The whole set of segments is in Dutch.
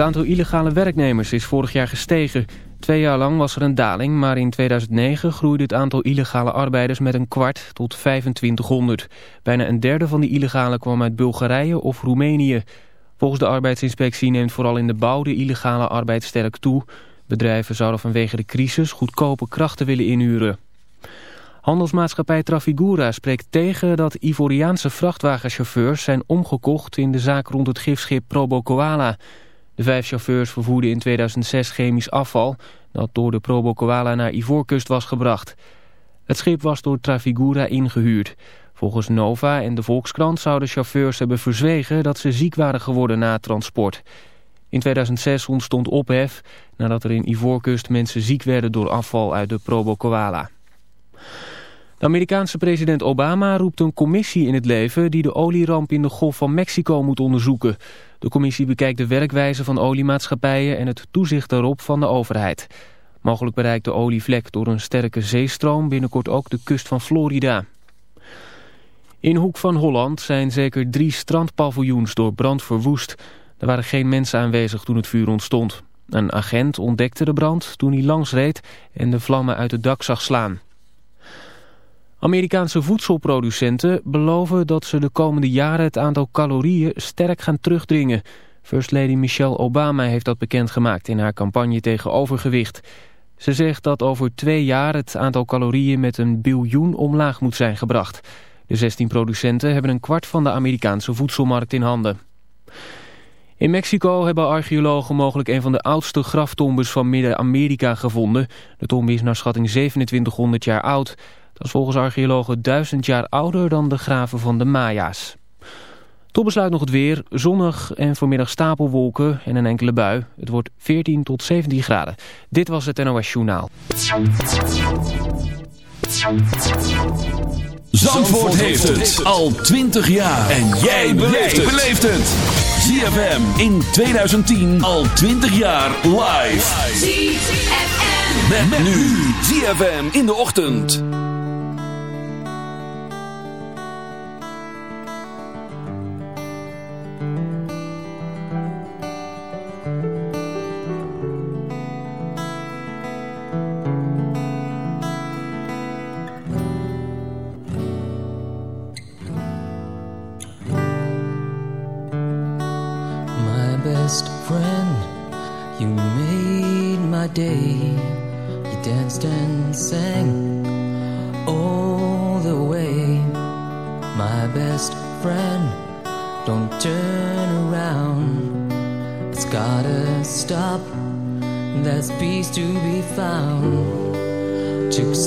Het aantal illegale werknemers is vorig jaar gestegen. Twee jaar lang was er een daling, maar in 2009 groeide het aantal illegale arbeiders met een kwart tot 2500. Bijna een derde van die illegalen kwam uit Bulgarije of Roemenië. Volgens de arbeidsinspectie neemt vooral in de bouw de illegale arbeid sterk toe. Bedrijven zouden vanwege de crisis goedkope krachten willen inhuren. Handelsmaatschappij Trafigura spreekt tegen dat Ivoriaanse vrachtwagenchauffeurs zijn omgekocht in de zaak rond het gifschip Probo Koala. De vijf chauffeurs vervoerden in 2006 chemisch afval dat door de Probo Koala naar Ivoorkust was gebracht. Het schip was door Trafigura ingehuurd. Volgens Nova en de Volkskrant zouden chauffeurs hebben verzwegen dat ze ziek waren geworden na het transport. In 2006 ontstond ophef nadat er in Ivoorkust mensen ziek werden door afval uit de Probo Koala. De Amerikaanse president Obama roept een commissie in het leven die de olieramp in de Golf van Mexico moet onderzoeken. De commissie bekijkt de werkwijze van oliemaatschappijen en het toezicht daarop van de overheid. Mogelijk bereikt de olievlek door een sterke zeestroom binnenkort ook de kust van Florida. In Hoek van Holland zijn zeker drie strandpaviljoens door brand verwoest. Er waren geen mensen aanwezig toen het vuur ontstond. Een agent ontdekte de brand toen hij langs reed en de vlammen uit het dak zag slaan. Amerikaanse voedselproducenten beloven dat ze de komende jaren het aantal calorieën sterk gaan terugdringen. First Lady Michelle Obama heeft dat bekendgemaakt in haar campagne tegen overgewicht. Ze zegt dat over twee jaar het aantal calorieën met een biljoen omlaag moet zijn gebracht. De 16 producenten hebben een kwart van de Amerikaanse voedselmarkt in handen. In Mexico hebben archeologen mogelijk een van de oudste graftombes van Midden-Amerika gevonden. De tombe is naar schatting 2700 jaar oud. Dat is volgens archeologen duizend jaar ouder dan de graven van de Maya's. Tot besluit nog het weer. Zonnig en vanmiddag stapelwolken en een enkele bui. Het wordt 14 tot 17 graden. Dit was het NOS Journaal. Zandvoort heeft het al 20 jaar. En jij beleeft het. ZFM in 2010 al 20 jaar live. ZFM. Met, nu. ZFM in de ochtend.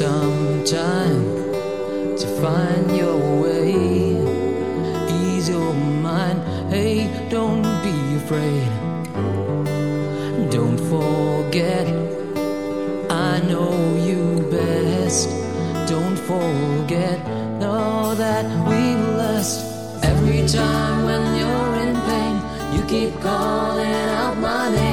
Some time to find your way ease your mind. Hey, don't be afraid. Don't forget, I know you best. Don't forget, know that we last. Every time when you're in pain, you keep calling out my name.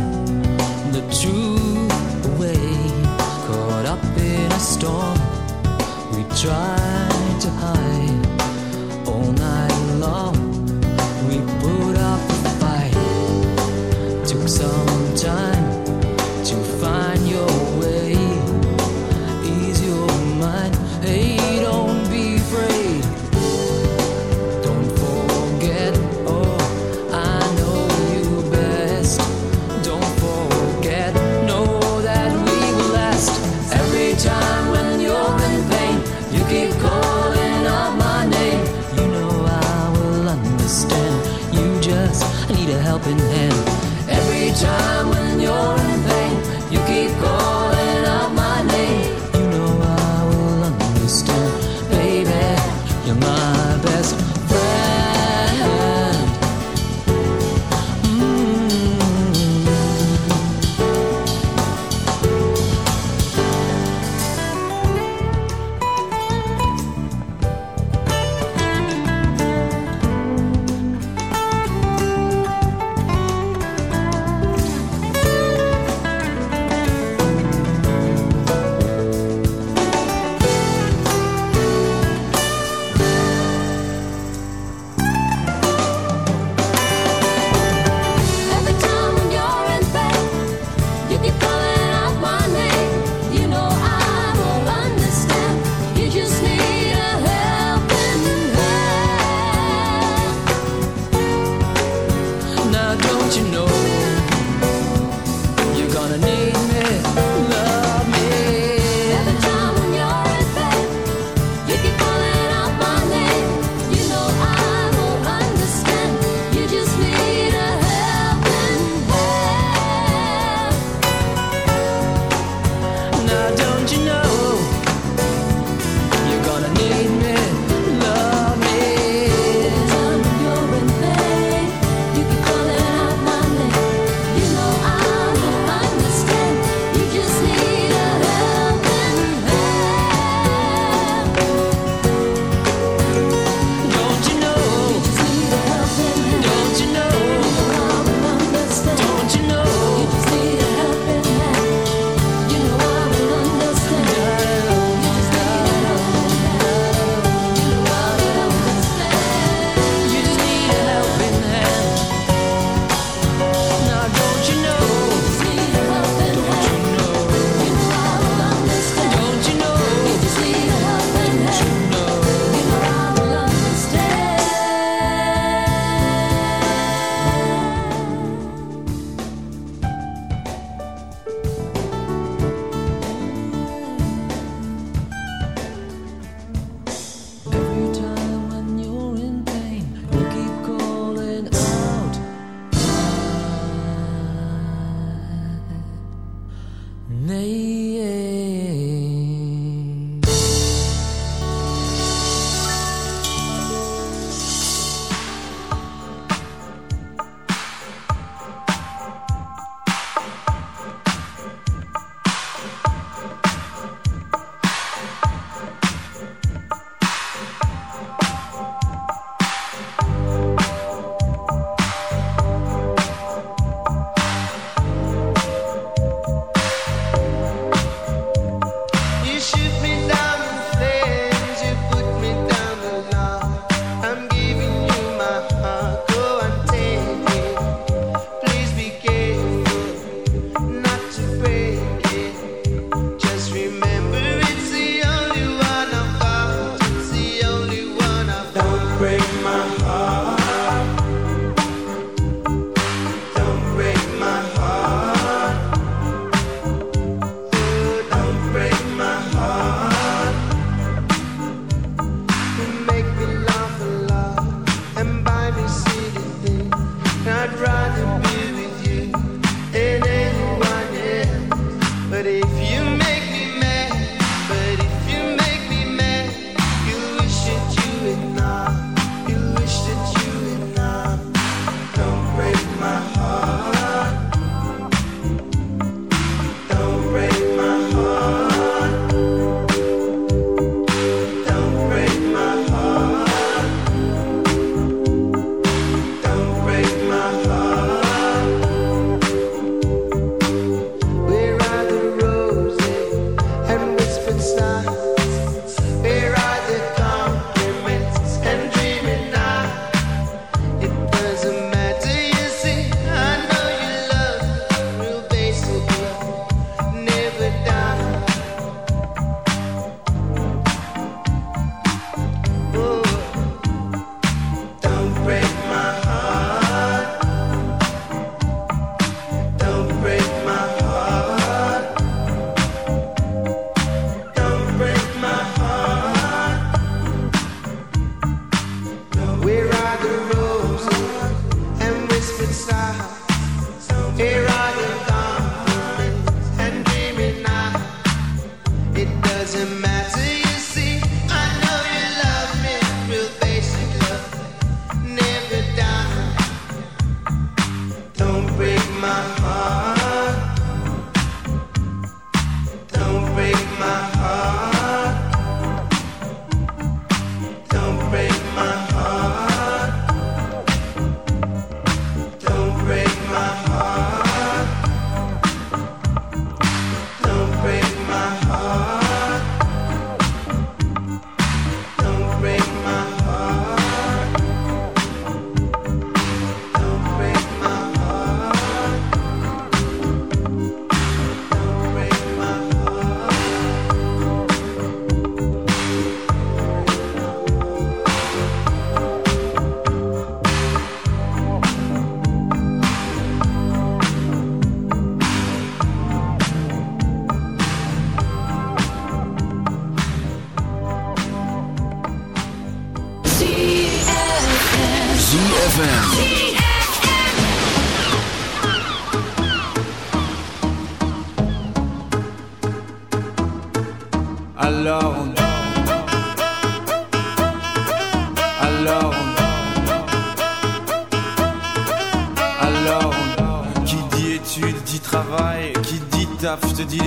try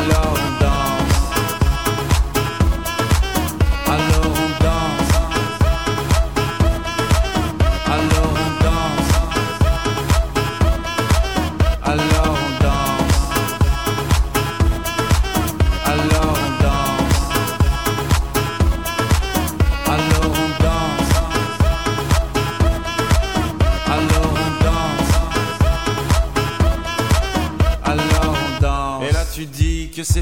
alone.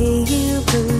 You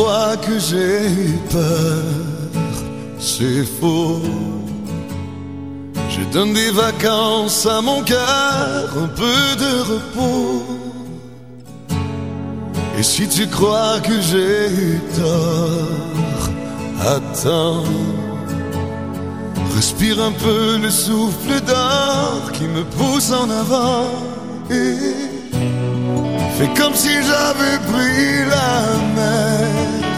Crois que j'ai peur, c'est faux. Je donne des vacances à mon cœur, un peu de repos. Et si tu crois que j'ai eu tort, attends. Respire un peu le souffle d'or qui me pousse en avant. Et Fais comme si j'avais pris la mer.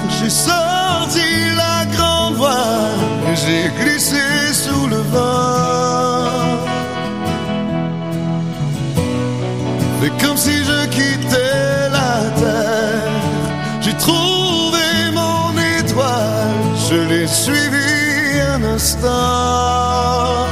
J'ai sorti la grande voile et j'ai glissé sous le vent. Fais comme si je quittais la terre. J'ai trouvé mon étoile, je l'ai suivi un instant.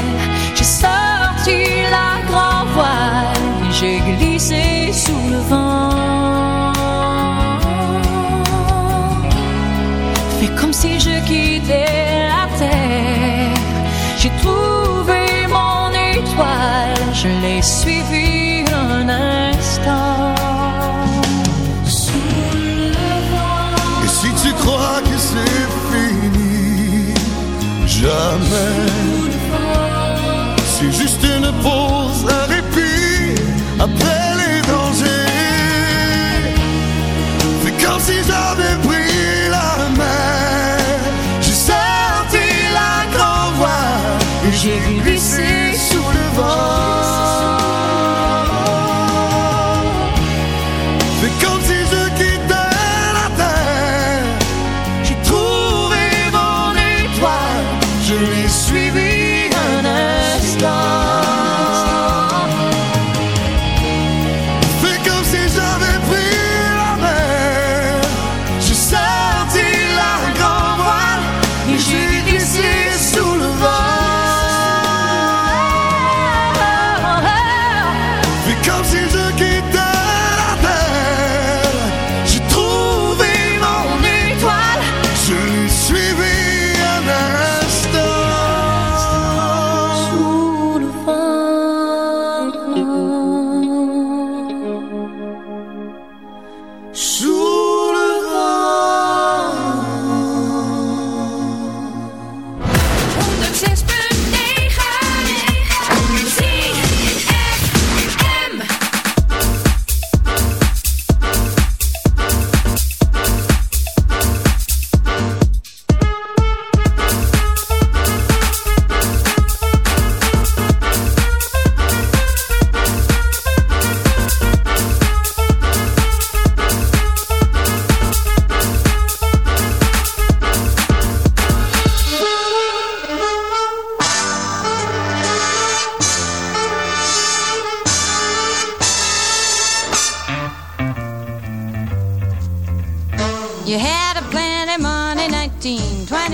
La grand voile, j'ai glissé sous le vent. Fais comme si je quittais la terre. J'ai trouvé mon étoile, je l'ai suivi un instant. Et si tu crois que c'est fini, jamais.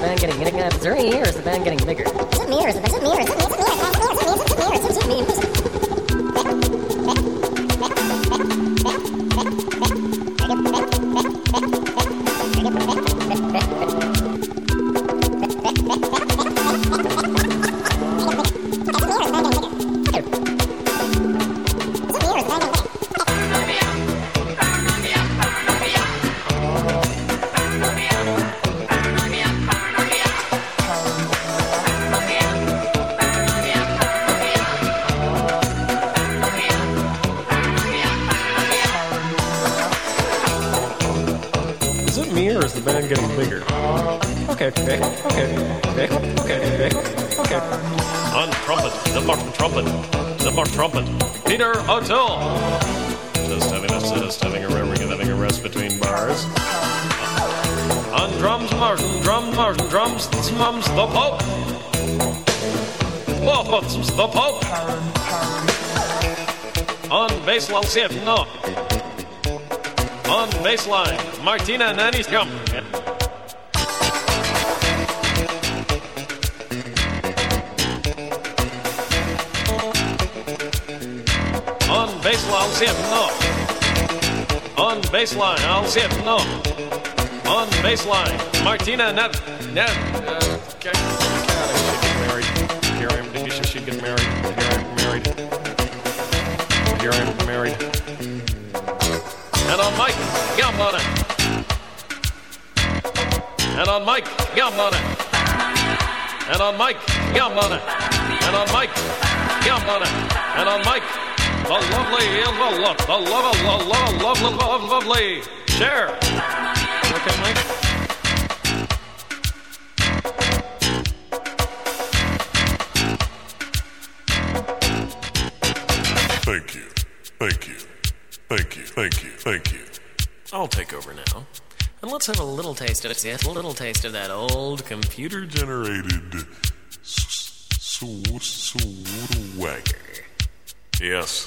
van getting bigger? Is it me or is it me or is it me? Is it me or is it me? Is it me or is it me? Is it me or is it me? Is it me or is it me? no. On baseline, Martina Nani's coming. On baseline, Alcief, no. On baseline, no. On baseline, Martina Nan... Nan... Uh, get, get, get married. Here I am, get married. And on Mike Gambona. And on Mike Gambona. And on Mike Gambona. And on Mike Gambona. And on Mike. The lovely, the love, the love, the love, love, love, love, lovely. Share. Okay, Mike. Let's have a little taste of it. A little taste of that old computer Generated swagger. Yes.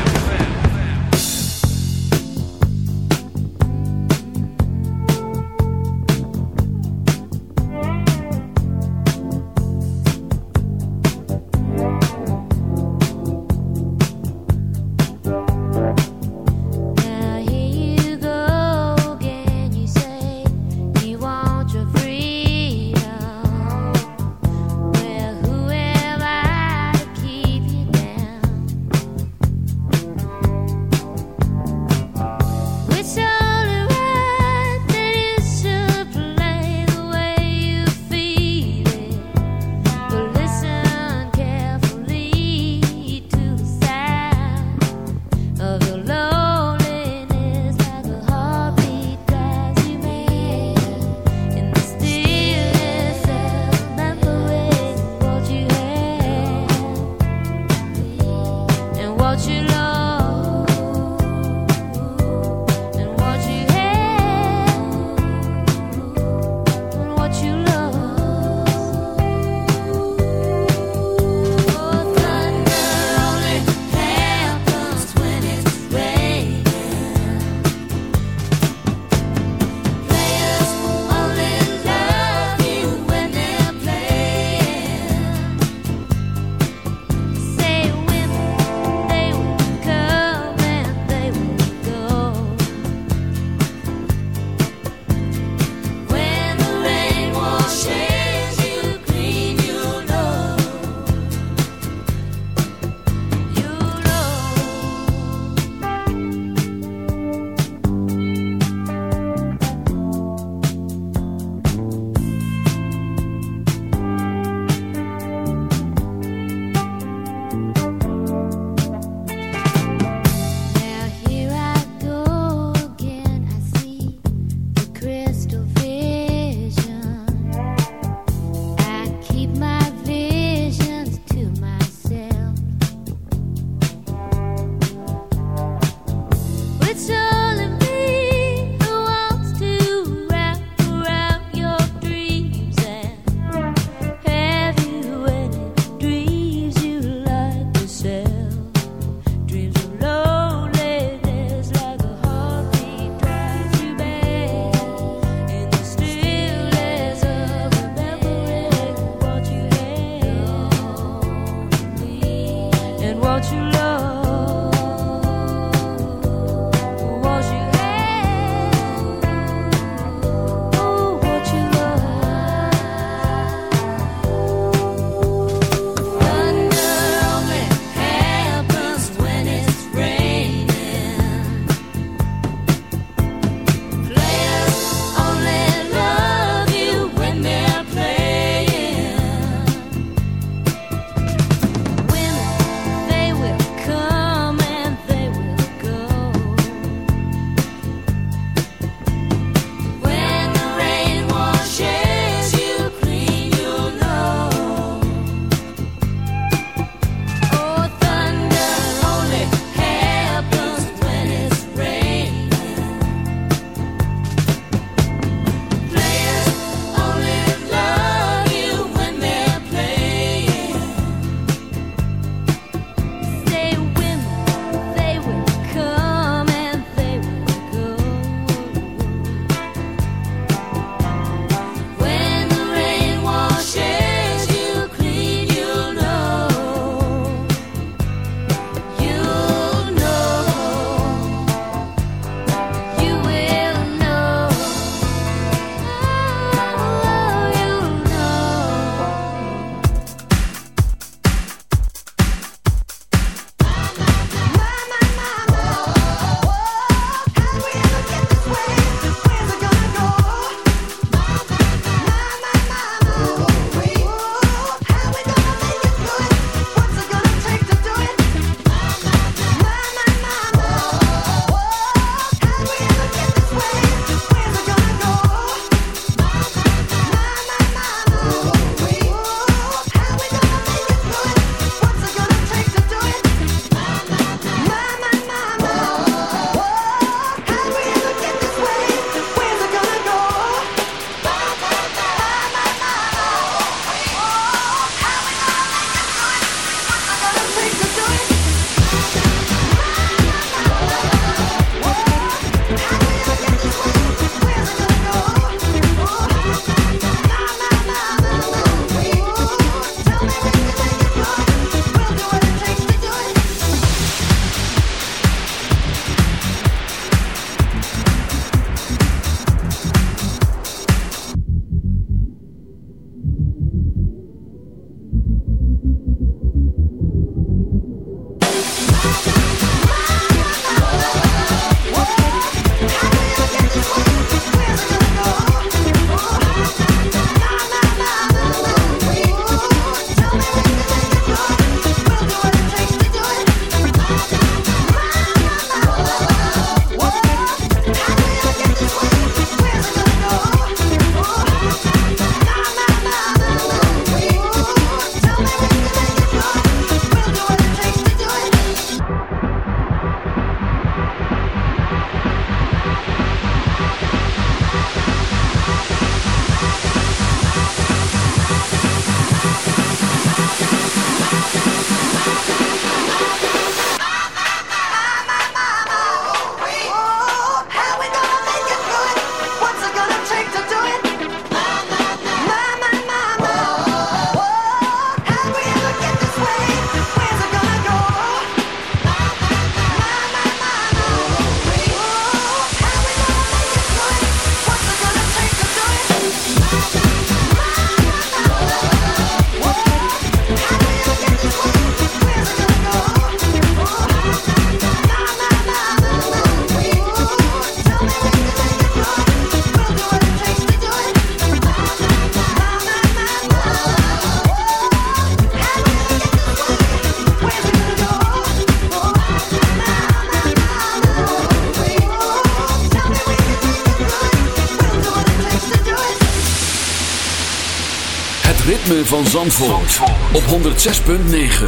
Van Zandvoort, op 106.9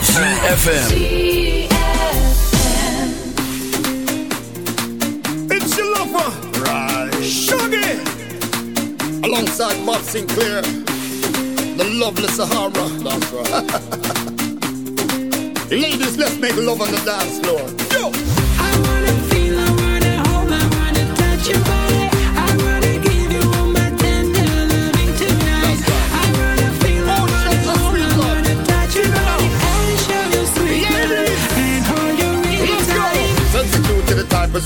CFFM It's your lover, right? Shuggy, alongside Bob Sinclair, the lovely Sahara. That's right. Ladies, let's make love on the dance floor. Yo.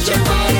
Situation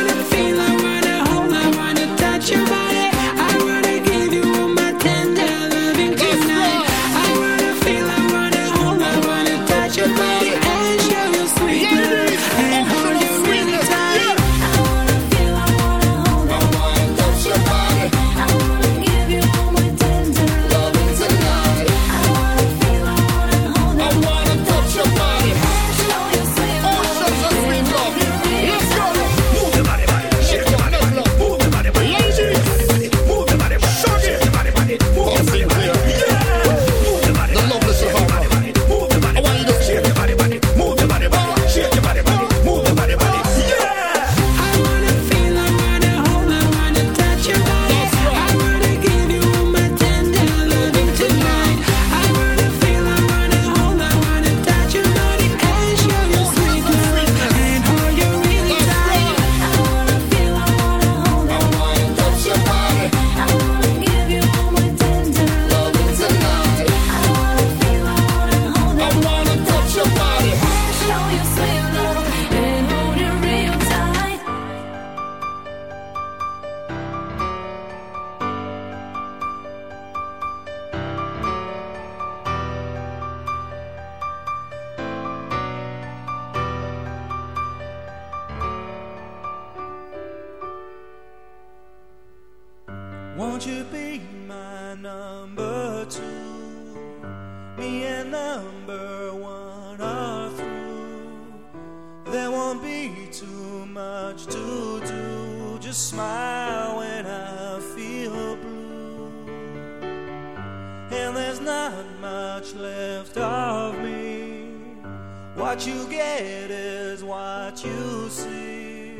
What you get is what you see.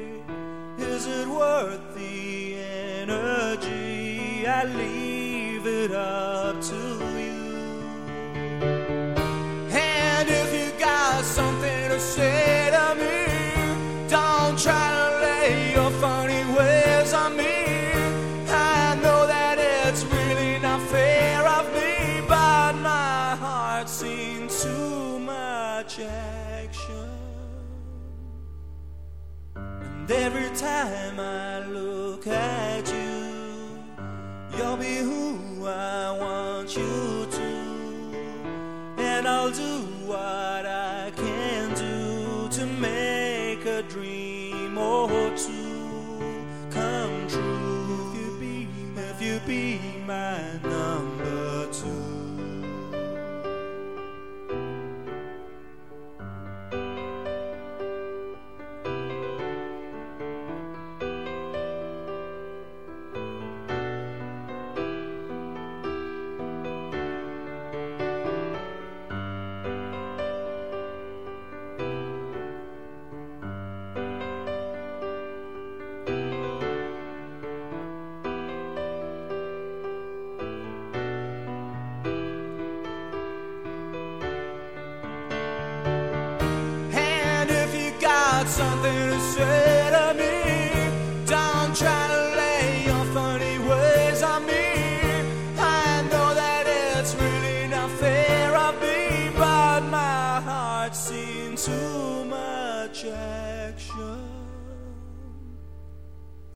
Is it worth the energy? I leave it up to you. And if you got something to say time I look at you, you'll be who I want you to. And I'll do